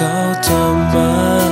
好的吗？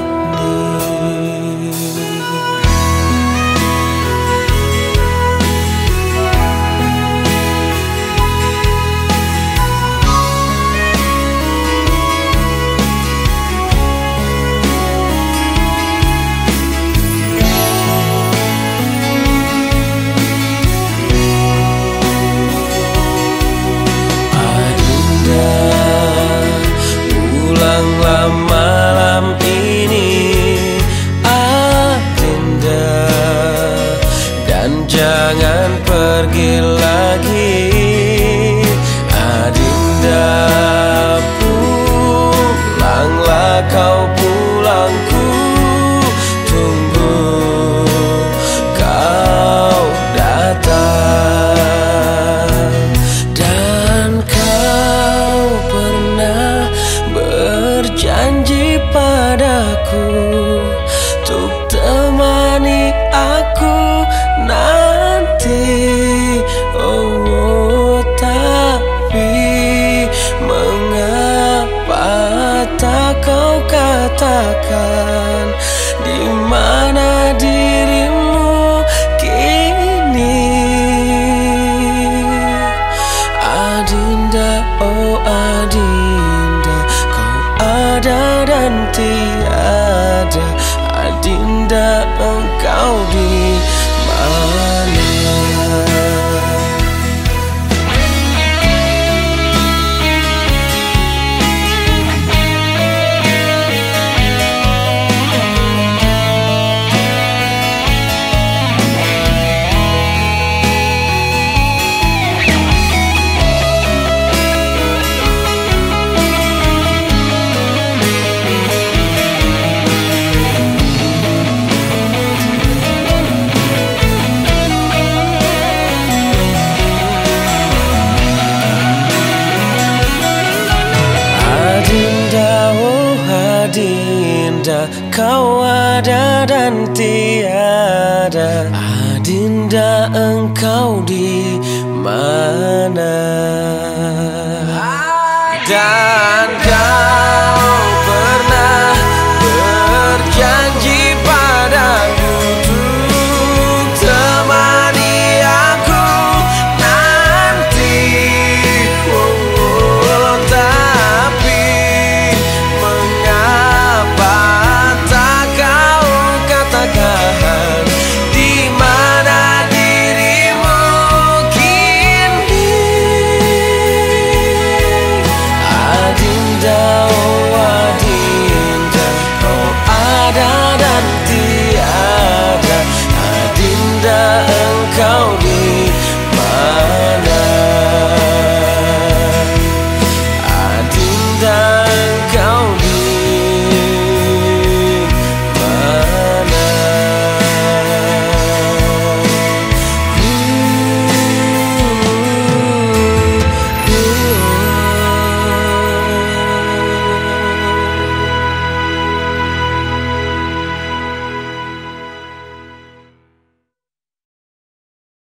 kau katakan di mana diri Kau ada dan tiada Adinda engkau di mana?